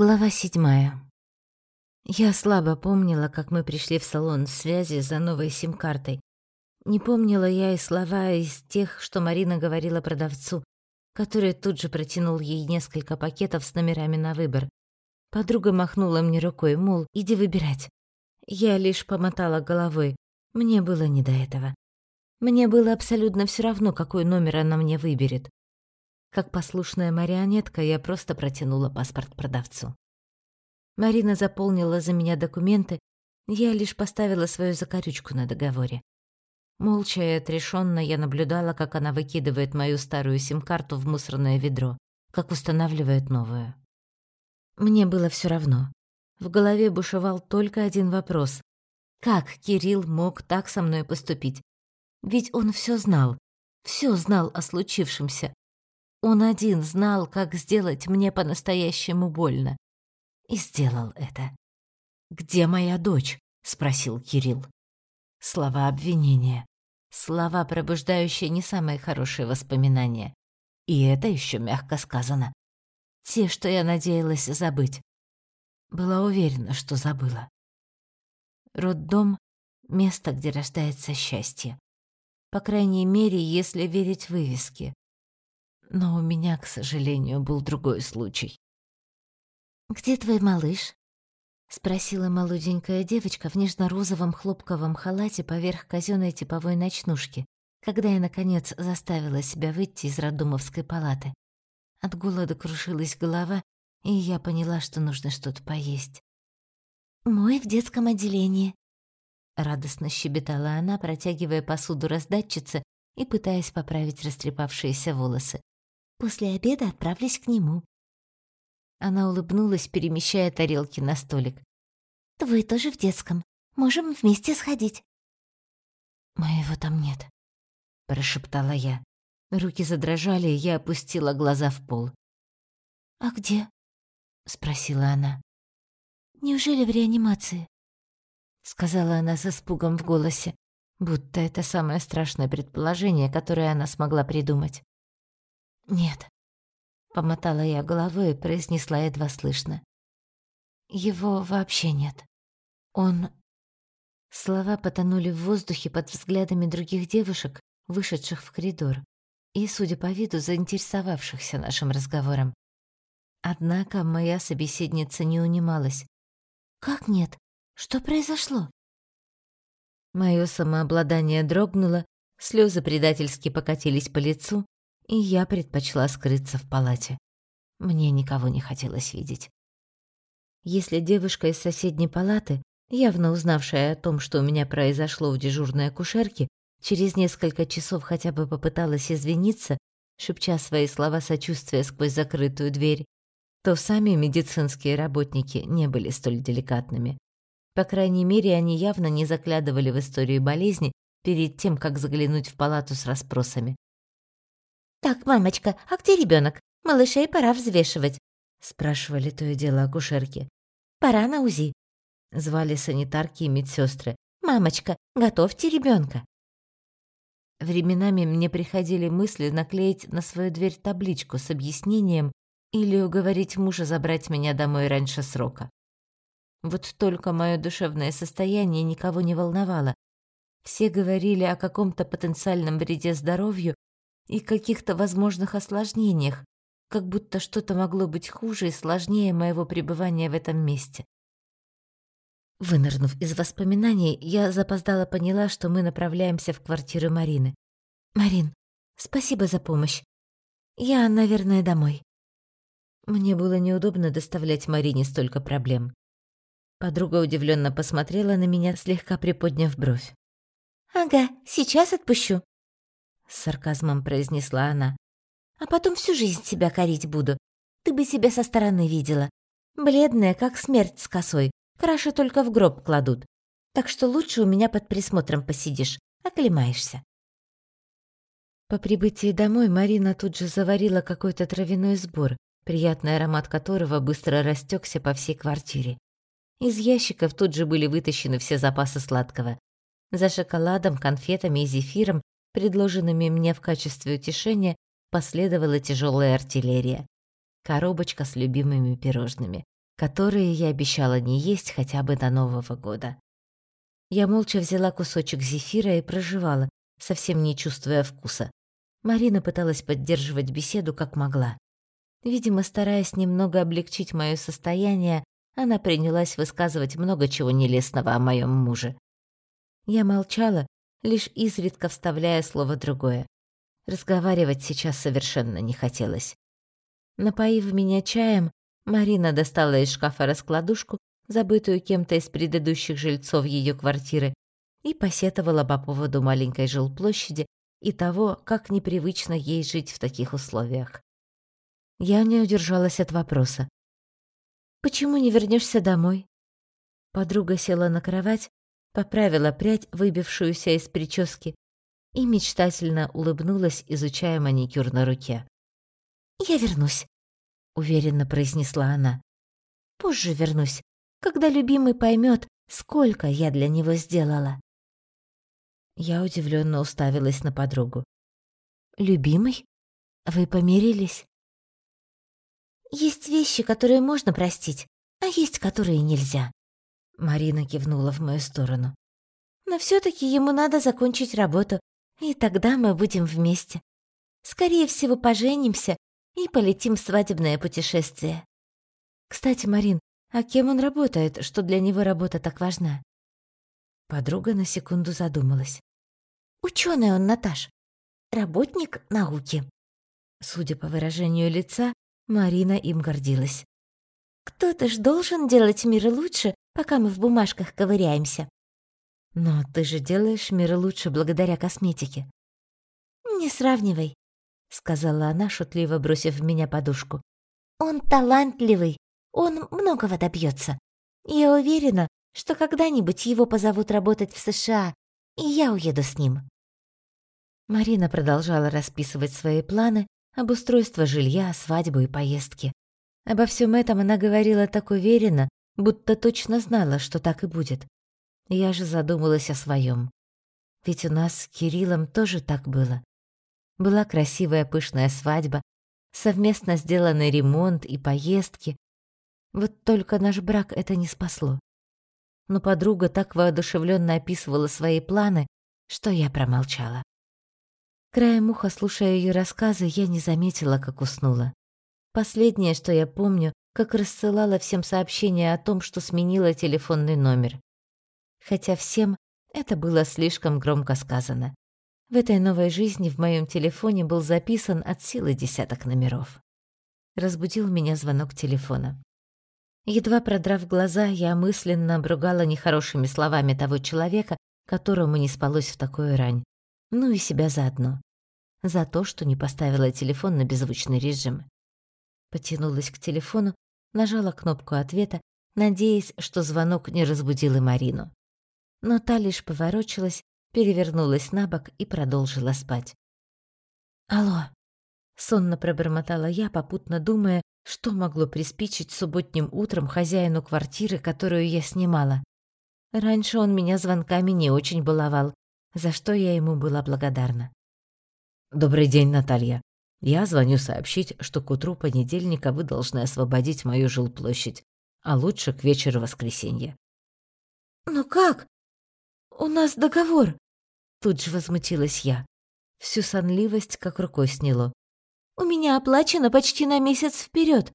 Глава седьмая. Я слабо помнила, как мы пришли в салон связи за новой сим-картой. Не помнила я и слова из тех, что Марина говорила продавцу, который тут же протянул ей несколько пакетов с номерами на выбор. Подруга махнула мне рукой, мол, иди выбирать. Я лишь помотала головой. Мне было не до этого. Мне было абсолютно все равно, какой номер она мне выберет. Как послушная марионетка, я просто протянула паспорт продавцу. Марина заполнила за меня документы, я лишь поставила свою закорючку на договоре. Молча и отрешенно я наблюдала, как она выкидывает мою старую сим-карту в мусорное ведро, как устанавливает новую. Мне было все равно. В голове бушевал только один вопрос. Как Кирилл мог так со мной поступить? Ведь он все знал, все знал о случившемся. Он один знал, как сделать мне по-настоящему больно и сделал это. «Где моя дочь?» — спросил Кирилл. Слова обвинения. Слова, пробуждающие не самые хорошие воспоминания. И это еще мягко сказано. Те, что я надеялась забыть. Была уверена, что забыла. Роддом — место, где рождается счастье. По крайней мере, если верить вывеске. Но у меня, к сожалению, был другой случай. «Где твой малыш?» — спросила молоденькая девочка в нежно-розовом хлопковом халате поверх казенной типовой ночнушки, когда я, наконец, заставила себя выйти из роддомовской палаты. От голода крушилась голова, и я поняла, что нужно что-то поесть. «Мой в детском отделении», — радостно щебетала она, протягивая посуду раздатчице и пытаясь поправить растрепавшиеся волосы. «После обеда отправлюсь к нему». Она улыбнулась, перемещая тарелки на столик. «Твой тоже в детском. Можем вместе сходить». «Моего там нет», — прошептала я. Руки задрожали, и я опустила глаза в пол. «А где?» — спросила она. «Неужели в реанимации?» — сказала она с испугом в голосе, будто это самое страшное предположение, которое она смогла придумать. «Нет», Помотала я головой и произнесла едва слышно. Его вообще нет. Он... Слова потонули в воздухе под взглядами других девушек, вышедших в коридор, и, судя по виду, заинтересовавшихся нашим разговором. Однако моя собеседница не унималась. «Как нет? Что произошло?» Моё самообладание дрогнуло, слезы предательски покатились по лицу, и я предпочла скрыться в палате. Мне никого не хотелось видеть. Если девушка из соседней палаты, явно узнавшая о том, что у меня произошло в дежурной акушерке, через несколько часов хотя бы попыталась извиниться, шепча свои слова сочувствия сквозь закрытую дверь, то сами медицинские работники не были столь деликатными. По крайней мере, они явно не заглядывали в историю болезни перед тем, как заглянуть в палату с расспросами. «Так, мамочка, а где ребенок? Малышей пора взвешивать», — спрашивали то и дело акушерки. «Пора на УЗИ», — звали санитарки и медсестры. «Мамочка, готовьте ребенка. Временами мне приходили мысли наклеить на свою дверь табличку с объяснением или уговорить мужа забрать меня домой раньше срока. Вот только мое душевное состояние никого не волновало. Все говорили о каком-то потенциальном вреде здоровью и каких-то возможных осложнениях, как будто что-то могло быть хуже и сложнее моего пребывания в этом месте. Вынырнув из воспоминаний, я запоздала поняла, что мы направляемся в квартиру Марины. «Марин, спасибо за помощь. Я, наверное, домой». Мне было неудобно доставлять Марине столько проблем. Подруга удивленно посмотрела на меня, слегка приподняв бровь. «Ага, сейчас отпущу», с сарказмом произнесла она. А потом всю жизнь себя корить буду. Ты бы себя со стороны видела. Бледная, как смерть с косой. Краши только в гроб кладут. Так что лучше у меня под присмотром посидишь, оклемаешься. По прибытии домой Марина тут же заварила какой-то травяной сбор, приятный аромат которого быстро растекся по всей квартире. Из ящиков тут же были вытащены все запасы сладкого. За шоколадом, конфетами и зефиром предложенными мне в качестве утешения, последовала тяжелая артиллерия. Коробочка с любимыми пирожными. которые я обещала не есть хотя бы до Нового года. Я молча взяла кусочек зефира и прожевала, совсем не чувствуя вкуса. Марина пыталась поддерживать беседу как могла. Видимо, стараясь немного облегчить моё состояние, она принялась высказывать много чего нелестного о моём муже. Я молчала, лишь изредка вставляя слово другое. Разговаривать сейчас совершенно не хотелось. Напоив меня чаем, Марина достала из шкафа раскладушку, забытую кем-то из предыдущих жильцов её квартиры, и посетовала по поводу маленькой жилплощади и того, как непривычно ей жить в таких условиях. Я не удержалась от вопроса. «Почему не вернешься домой?» Подруга села на кровать, поправила прядь, выбившуюся из прически, и мечтательно улыбнулась, изучая маникюр на руке. «Я вернусь», — уверенно произнесла она. «Позже вернусь, когда любимый поймет, сколько я для него сделала». Я удивленно уставилась на подругу. «Любимый? Вы помирились?» «Есть вещи, которые можно простить, а есть, которые нельзя», Марина кивнула в мою сторону. «Но все таки ему надо закончить работу, и тогда мы будем вместе. Скорее всего, поженимся и полетим в свадебное путешествие. Кстати, Марин, а кем он работает, что для него работа так важна?» Подруга на секунду задумалась. Ученый он, Наташ. Работник науки. Судя по выражению лица, Марина им гордилась. Кто-то ж должен делать мир лучше, пока мы в бумажках ковыряемся. Но ты же делаешь мир лучше благодаря косметике. Не сравнивай, сказала она, шутливо бросив в меня подушку. Он талантливый, он многого добьется. Я уверена, что когда-нибудь его позовут работать в США, и я уеду с ним. Марина продолжала расписывать свои планы, обустройство жилья, свадьбу и поездки. Обо всем этом она говорила так уверенно, будто точно знала, что так и будет. Я же задумалась о своем. Ведь у нас с Кириллом тоже так было. Была красивая пышная свадьба, совместно сделанный ремонт и поездки. Вот только наш брак это не спасло но подруга так воодушевленно описывала свои планы, что я промолчала. Краем уха, слушая ее рассказы, я не заметила, как уснула. Последнее, что я помню, как рассылала всем сообщения о том, что сменила телефонный номер. Хотя всем это было слишком громко сказано. В этой новой жизни в моем телефоне был записан от силы десяток номеров. Разбудил меня звонок телефона. Едва продрав глаза, я мысленно обругала нехорошими словами того человека, которому не спалось в такую рань. Ну и себя заодно. За то, что не поставила телефон на беззвучный режим. Потянулась к телефону, нажала кнопку ответа, надеясь, что звонок не разбудил и Марину. Но та лишь поворочилась, перевернулась на бок и продолжила спать. «Алло!» — сонно пробормотала я, попутно думая, что могло приспичить субботним утром хозяину квартиры, которую я снимала? Раньше он меня звонками не очень баловал, за что я ему была благодарна. «Добрый день, Наталья. Я звоню сообщить, что к утру понедельника вы должны освободить мою жилплощадь, а лучше к вечеру воскресенья». «Но как? У нас договор!» Тут же возмутилась я. Всю сонливость как рукой сняло. У меня оплачено почти на месяц вперед.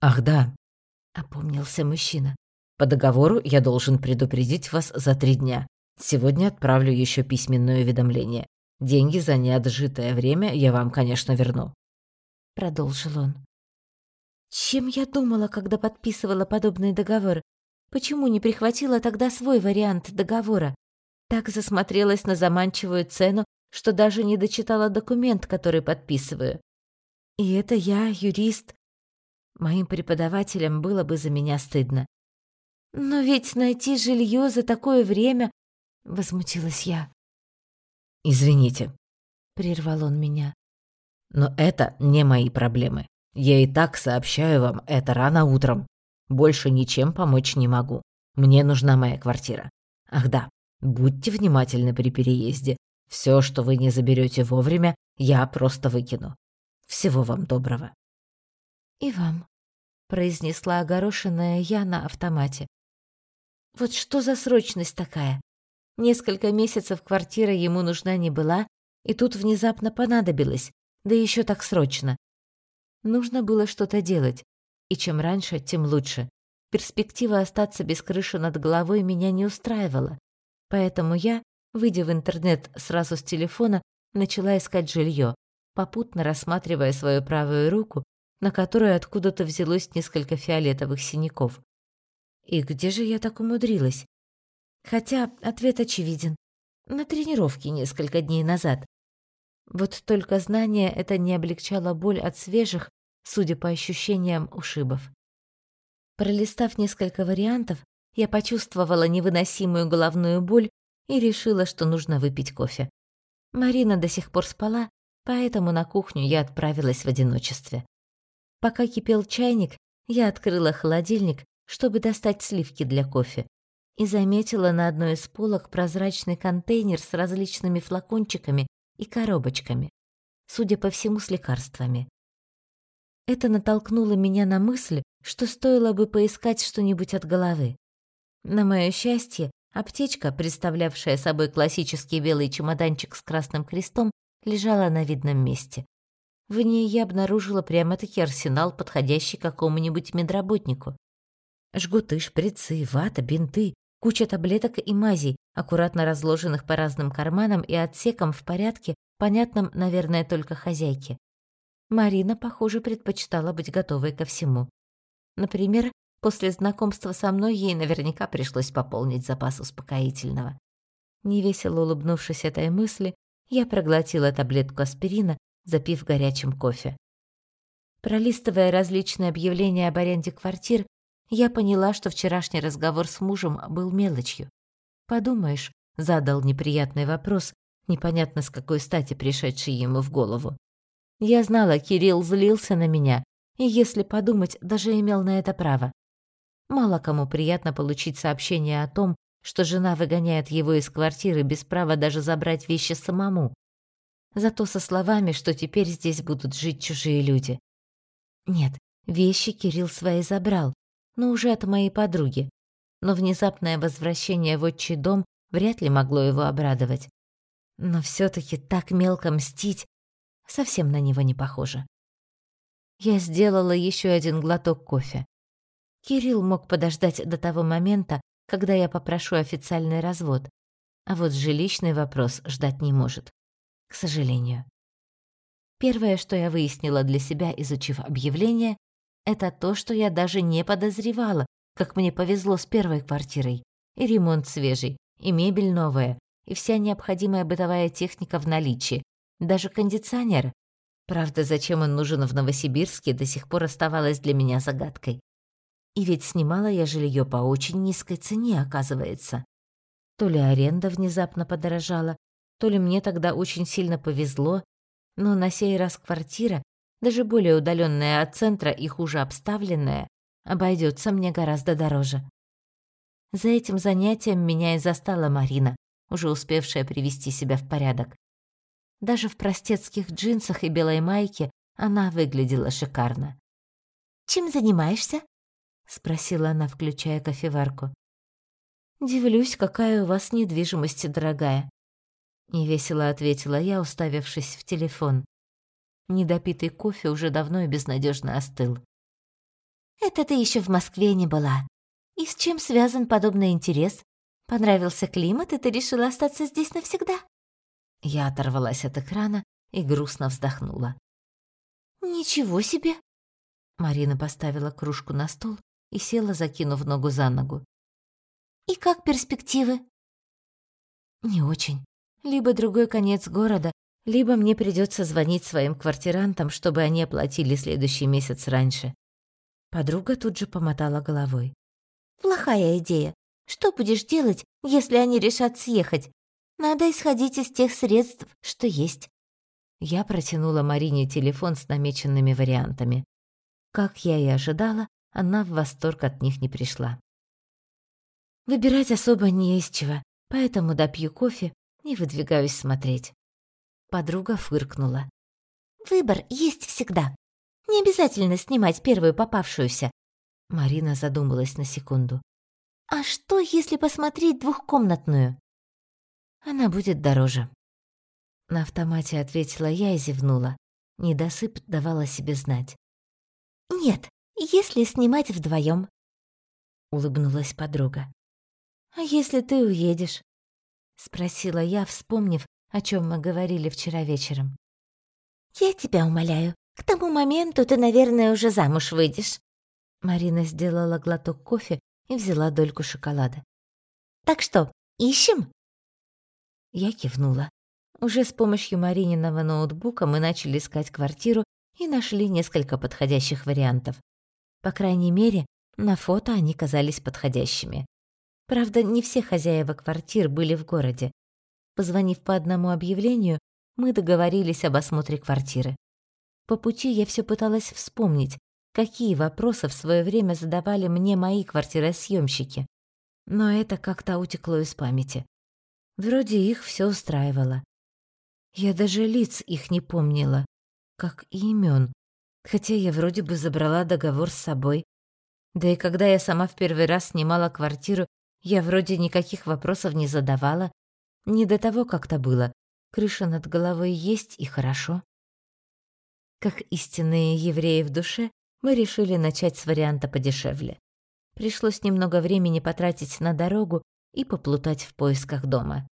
Ах, да, опомнился мужчина. По договору я должен предупредить вас за три дня. Сегодня отправлю еще письменное уведомление. Деньги за неотжитое время я вам, конечно, верну. Продолжил он. Чем я думала, когда подписывала подобный договор? Почему не прихватила тогда свой вариант договора? Так засмотрелась на заманчивую цену, что даже не дочитала документ, который подписываю. И это я, юрист. Моим преподавателям было бы за меня стыдно. Но ведь найти жилье за такое время, возмутилась я. Извините, прервал он меня. Но это не мои проблемы. Я и так сообщаю вам это рано утром. Больше ничем помочь не могу. Мне нужна моя квартира. Ах да, будьте внимательны при переезде. Все, что вы не заберете вовремя, я просто выкину. Всего вам доброго. И вам. произнесла огорошенная я на автомате. Вот что за срочность такая? Несколько месяцев квартира ему нужна не была, и тут внезапно понадобилась, да еще так срочно. Нужно было что-то делать, и чем раньше, тем лучше. Перспектива остаться без крыши над головой меня не устраивала, поэтому я, выйдя в интернет сразу с телефона, начала искать жилье, попутно рассматривая свою правую руку, на которой откуда-то взялось несколько фиолетовых синяков. И где же я так умудрилась? Хотя ответ очевиден. На тренировке несколько дней назад. Вот только знание это не облегчало боль от свежих, судя по ощущениям, ушибов. Пролистав несколько вариантов, я почувствовала невыносимую головную боль и решила, что нужно выпить кофе. Марина до сих пор спала, поэтому на кухню я отправилась в одиночестве. Пока кипел чайник, я открыла холодильник чтобы достать сливки для кофе, и заметила на одной из полок прозрачный контейнер с различными флакончиками и коробочками, судя по всему, с лекарствами. Это натолкнуло меня на мысль, что стоило бы поискать что-нибудь от головы. На моё счастье, аптечка, представлявшая собой классический белый чемоданчик с красным крестом, лежала на видном месте. В ней я обнаружила прямо-таки арсенал, подходящий какому-нибудь медработнику. Жгуты, шприцы, вата, бинты, куча таблеток и мазей, аккуратно разложенных по разным карманам и отсекам в порядке, понятном, наверное, только хозяйке. Марина, похоже, предпочитала быть готовой ко всему. Например, после знакомства со мной ей наверняка пришлось пополнить запас успокоительного. Невесело улыбнувшись этой мысли, я проглотила таблетку аспирина, запив горячим кофе. Пролистывая различные объявления об аренде квартир, я поняла, что вчерашний разговор с мужем был мелочью. Подумаешь, задал неприятный вопрос, непонятно с какой стати пришедший ему в голову. Я знала, Кирилл злился на меня, и, если подумать, даже имел на это право. Мало кому приятно получить сообщение о том, что жена выгоняет его из квартиры без права даже забрать вещи самому. Зато со словами, что теперь здесь будут жить чужие люди. Нет, вещи Кирилл свои забрал, но уже от моей подруги. Но внезапное возвращение в отчий дом вряд ли могло его обрадовать. Но все таки так мелко мстить совсем на него не похоже. Я сделала еще один глоток кофе. Кирилл мог подождать до того момента, когда я попрошу официальный развод, а вот жилищный вопрос ждать не может. К сожалению. Первое, что я выяснила для себя, изучив объявление, это то, что я даже не подозревала, как мне повезло с первой квартирой. И ремонт свежий, и мебель новая, и вся необходимая бытовая техника в наличии, даже кондиционер. Правда, зачем он нужен в Новосибирске, до сих пор оставалось для меня загадкой. И ведь снимала я жилье по очень низкой цене, оказывается. То ли аренда внезапно подорожала, то ли мне тогда очень сильно повезло, но на сей раз квартира даже более удаленная от центра и хуже обставленная, обойдется мне гораздо дороже. За этим занятием меня и застала Марина, уже успевшая привести себя в порядок. Даже в простецких джинсах и белой майке она выглядела шикарно. «Чем занимаешься?» — спросила она, включая кофеварку. «Дивлюсь, какая у вас недвижимость дорогая», — невесело ответила я, уставившись в телефон. Недопитый кофе уже давно и безнадежно остыл. «Это ты еще в Москве не была. И с чем связан подобный интерес? Понравился климат, и ты решила остаться здесь навсегда?» Я оторвалась от экрана и грустно вздохнула. «Ничего себе!» Марина поставила кружку на стол и села, закинув ногу за ногу. «И как перспективы?» «Не очень. Либо другой конец города, либо мне придется звонить своим квартирантам, чтобы они оплатили следующий месяц раньше. Подруга тут же помотала головой. «Плохая идея. Что будешь делать, если они решат съехать? Надо исходить из тех средств, что есть». Я протянула Марине телефон с намеченными вариантами. Как я и ожидала, она в восторг от них не пришла. Выбирать особо не из чего, поэтому допью кофе и выдвигаюсь смотреть. Подруга фыркнула. «Выбор есть всегда. Не обязательно снимать первую попавшуюся. Марина задумалась на секунду. А что, если посмотреть двухкомнатную? Она будет дороже. На автомате ответила я и зевнула. Недосып давала себе знать. Нет, если снимать вдвоем. Улыбнулась подруга. А если ты уедешь? Спросила я, вспомнив, о чем мы говорили вчера вечером. Я тебя умоляю, к тому моменту ты, наверное, уже замуж выйдешь. Марина сделала глоток кофе и взяла дольку шоколада. «Так что, ищем?» Я кивнула. Уже с помощью Марининого ноутбука мы начали искать квартиру и нашли несколько подходящих вариантов. По крайней мере, на фото они казались подходящими. Правда, не все хозяева квартир были в городе. Позвонив по одному объявлению, мы договорились об осмотре квартиры. По пути я все пыталась вспомнить, какие вопросы в свое время задавали мне мои квартиросъемщики. Но это как-то утекло из памяти. Вроде их все устраивало. Я даже лиц их не помнила, как и имен, хотя я вроде бы забрала договор с собой. Да и когда я сама в первый раз снимала квартиру, я вроде никаких вопросов не задавала. Не до того как-то было. Крыша над головой есть и хорошо. Как истинные евреи в душе, мы решили начать с варианта подешевле. Пришлось немного времени потратить на дорогу и поплутать в поисках дома.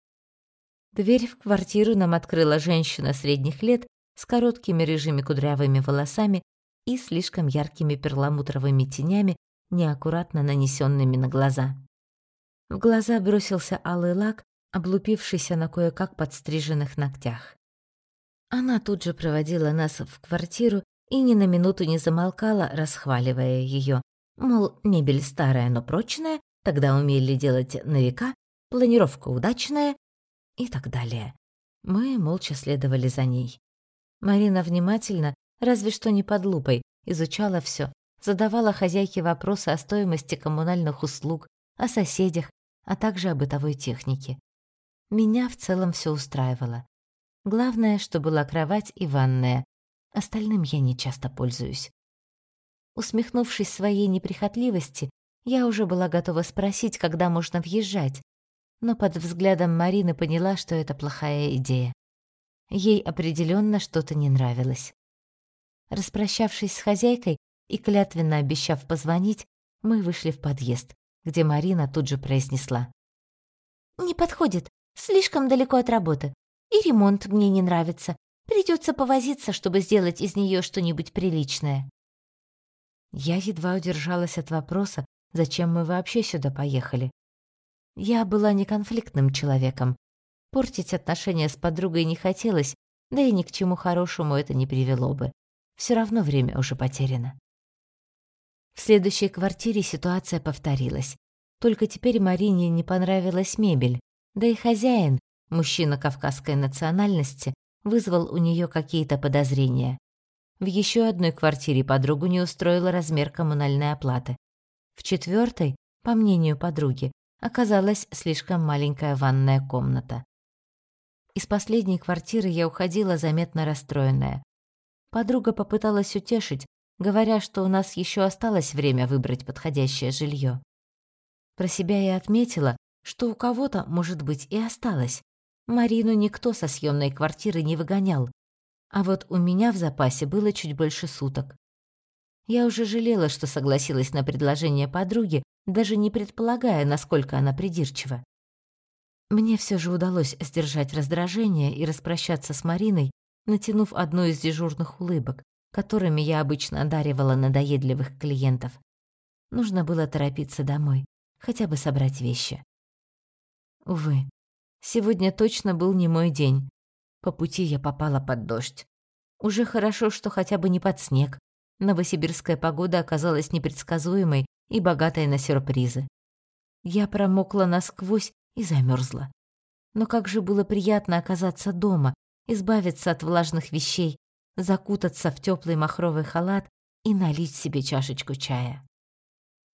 Дверь в квартиру нам открыла женщина средних лет с короткими рыжими кудрявыми волосами и слишком яркими перламутровыми тенями, неаккуратно нанесенными на глаза. В глаза бросился алый лак, облупившийся на кое-как подстриженных ногтях. Она тут же проводила нас в квартиру и ни на минуту не замолкала, расхваливая ее. Мол, мебель старая, но прочная, тогда умели делать на века, планировка удачная и так далее. Мы молча следовали за ней. Марина внимательно, разве что не под лупой, изучала все, задавала хозяйке вопросы о стоимости коммунальных услуг, о соседях, а также о бытовой технике. Меня в целом все устраивало. Главное, что была кровать и ванная, Остальным я не часто пользуюсь. Усмехнувшись своей неприхотливости, я уже была готова спросить, когда можно въезжать, но под взглядом Марины поняла, что это плохая идея. Ей определенно что-то не нравилось. Распрощавшись с хозяйкой и клятвенно обещав позвонить, мы вышли в подъезд, где Марина тут же произнесла. «Не подходит, слишком далеко от работы, и ремонт мне не нравится. Придется повозиться, чтобы сделать из нее что-нибудь приличное. Я едва удержалась от вопроса, зачем мы вообще сюда поехали. Я была неконфликтным человеком. Портить отношения с подругой не хотелось, да и ни к чему хорошему это не привело бы. Все равно время уже потеряно. В следующей квартире ситуация повторилась. Только теперь Марине не понравилась мебель, да и хозяин, мужчина кавказской национальности, вызвал у нее какие-то подозрения. В еще одной квартире подругу не устроила размер коммунальной оплаты. В четвертой, по мнению подруги, оказалась слишком маленькая ванная комната. Из последней квартиры я уходила заметно расстроенная. Подруга попыталась утешить, говоря, что у нас еще осталось время выбрать подходящее жилье. Про себя я отметила, что у кого-то, может быть, и осталось, Марину никто со съемной квартиры не выгонял, а вот у меня в запасе было чуть больше суток. Я уже жалела, что согласилась на предложение подруги, даже не предполагая, насколько она придирчива. Мне все же удалось сдержать раздражение и распрощаться с Мариной, натянув одну из дежурных улыбок, которыми я обычно одаривала надоедливых клиентов. Нужно было торопиться домой, хотя бы собрать вещи. Увы, Сегодня точно был не мой день. По пути я попала под дождь. Уже хорошо, что хотя бы не под снег. Новосибирская погода оказалась непредсказуемой и богатой на сюрпризы. Я промокла насквозь и замерзла. Но как же было приятно оказаться дома, избавиться от влажных вещей, закутаться в теплый махровый халат и налить себе чашечку чая.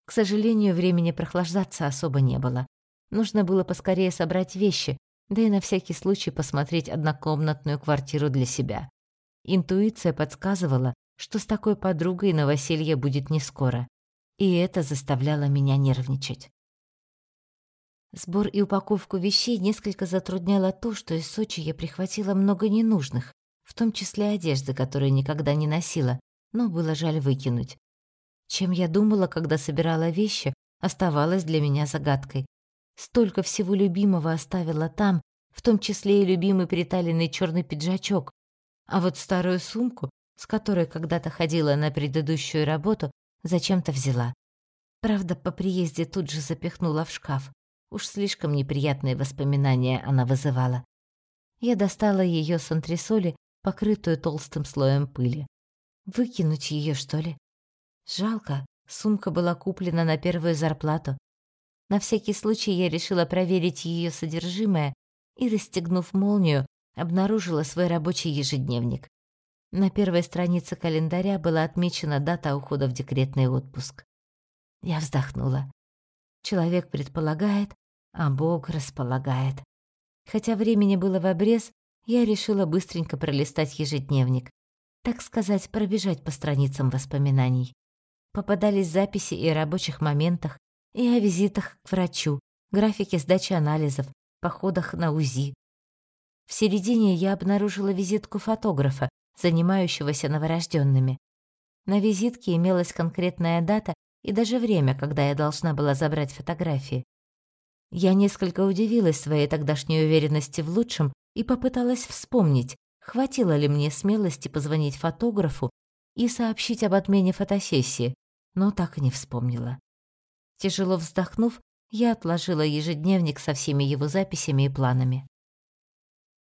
К сожалению, времени прохлаждаться особо не было. Нужно было поскорее собрать вещи, да и на всякий случай посмотреть однокомнатную квартиру для себя. Интуиция подсказывала, что с такой подругой новоселье будет не скоро, и это заставляло меня нервничать. Сбор и упаковку вещей несколько затрудняло то, что из Сочи я прихватила много ненужных, в том числе одежды, которую никогда не носила, но было жаль выкинуть. Чем я думала, когда собирала вещи, оставалось для меня загадкой. Столько всего любимого оставила там, в том числе и любимый приталенный черный пиджачок. А вот старую сумку, с которой когда-то ходила на предыдущую работу, зачем-то взяла. Правда, по приезде тут же запихнула в шкаф. Уж слишком неприятные воспоминания она вызывала. Я достала ее с антресоли, покрытую толстым слоем пыли. Выкинуть ее, что ли? Жалко, сумка была куплена на первую зарплату. На всякий случай я решила проверить ее содержимое и, расстегнув молнию, обнаружила свой рабочий ежедневник. На первой странице календаря была отмечена дата ухода в декретный отпуск. Я вздохнула. Человек предполагает, а Бог располагает. Хотя времени было в обрез, я решила быстренько пролистать ежедневник. Так сказать, пробежать по страницам воспоминаний. Попадались записи и о рабочих моментах, и о визитах к врачу, графике сдачи анализов, походах на УЗИ. В середине я обнаружила визитку фотографа, занимающегося новорожденными. На визитке имелась конкретная дата и даже время, когда я должна была забрать фотографии. Я несколько удивилась своей тогдашней уверенности в лучшем и попыталась вспомнить, хватило ли мне смелости позвонить фотографу и сообщить об отмене фотосессии, но так и не вспомнила. Тяжело вздохнув, я отложила ежедневник со всеми его записями и планами.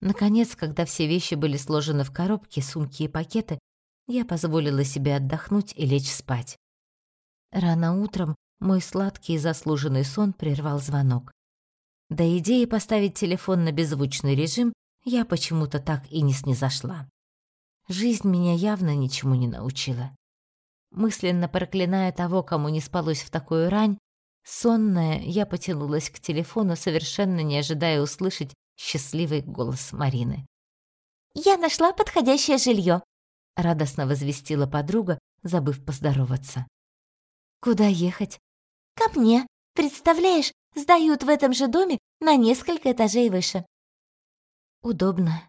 Наконец, когда все вещи были сложены в коробки, сумки и пакеты, я позволила себе отдохнуть и лечь спать. Рано утром мой сладкий и заслуженный сон прервал звонок. До идеи поставить телефон на беззвучный режим я почему-то так и не снизошла. Жизнь меня явно ничему не научила. Мысленно проклиная того, кому не спалось в такую рань, сонная, я потянулась к телефону, совершенно не ожидая услышать счастливый голос Марины. «Я нашла подходящее жилье», — радостно возвестила подруга, забыв поздороваться. «Куда ехать?» «Ко мне. Представляешь, сдают в этом же доме на несколько этажей выше». «Удобно».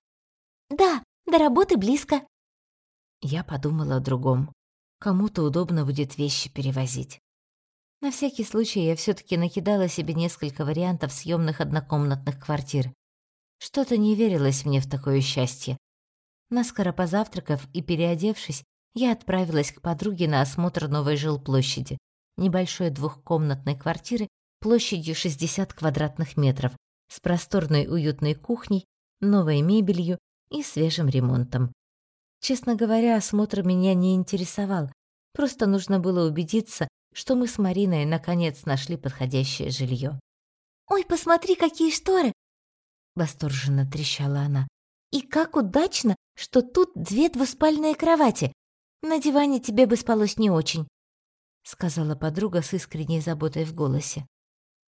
«Да, до работы близко». Я подумала о другом. Кому-то удобно будет вещи перевозить. На всякий случай я все таки накидала себе несколько вариантов съемных однокомнатных квартир. Что-то не верилось мне в такое счастье. Наскоро позавтракав и переодевшись, я отправилась к подруге на осмотр новой жилплощади, небольшой двухкомнатной квартиры площадью 60 квадратных метров, с просторной уютной кухней, новой мебелью и свежим ремонтом. Честно говоря, осмотр меня не интересовал. Просто нужно было убедиться, что мы с Мариной наконец нашли подходящее жилье. «Ой, посмотри, какие шторы!» Восторженно трещала она. «И как удачно, что тут две двуспальные кровати. На диване тебе бы спалось не очень», сказала подруга с искренней заботой в голосе.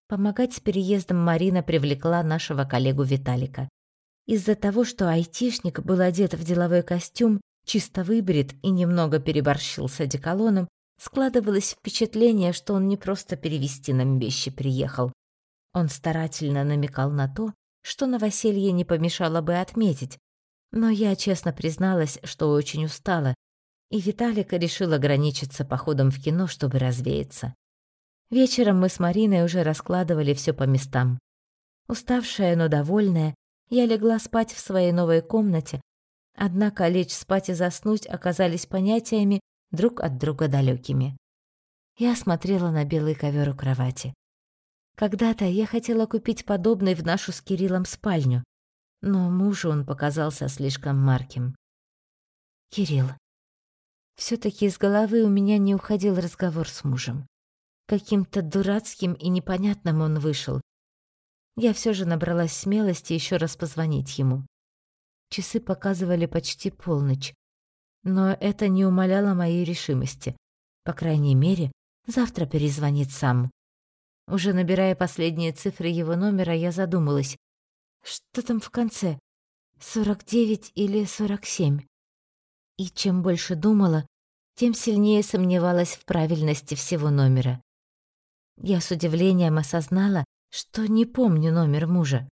Помогать с переездом Марина привлекла нашего коллегу Виталика. Из-за того, что айтишник был одет в деловой костюм, чисто выбрит и немного переборщил с одеколоном, складывалось впечатление, что он не просто перевести нам вещи приехал. Он старательно намекал на то, что новоселье не помешало бы отметить, но я честно призналась, что очень устала, и Виталик решил ограничиться походом в кино, чтобы развеяться. Вечером мы с Мариной уже раскладывали все по местам. Уставшая, но довольная, я легла спать в своей новой комнате, однако лечь спать и заснуть оказались понятиями друг от друга далекими. Я смотрела на белый ковер у кровати. Когда-то я хотела купить подобный в нашу с Кириллом спальню, но мужу он показался слишком марким. Кирилл. все таки из головы у меня не уходил разговор с мужем. Каким-то дурацким и непонятным он вышел, я все же набралась смелости еще раз позвонить ему. Часы показывали почти полночь, но это не умаляло моей решимости. По крайней мере, завтра перезвонит сам. Уже набирая последние цифры его номера, я задумалась. Что там в конце? 49 или 47? И чем больше думала, тем сильнее сомневалась в правильности всего номера. Я с удивлением осознала, что не помню номер мужа.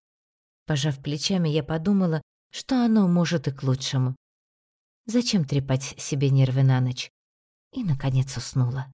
Пожав плечами, я подумала, что оно может и к лучшему. Зачем трепать себе нервы на ночь? И, наконец, уснула.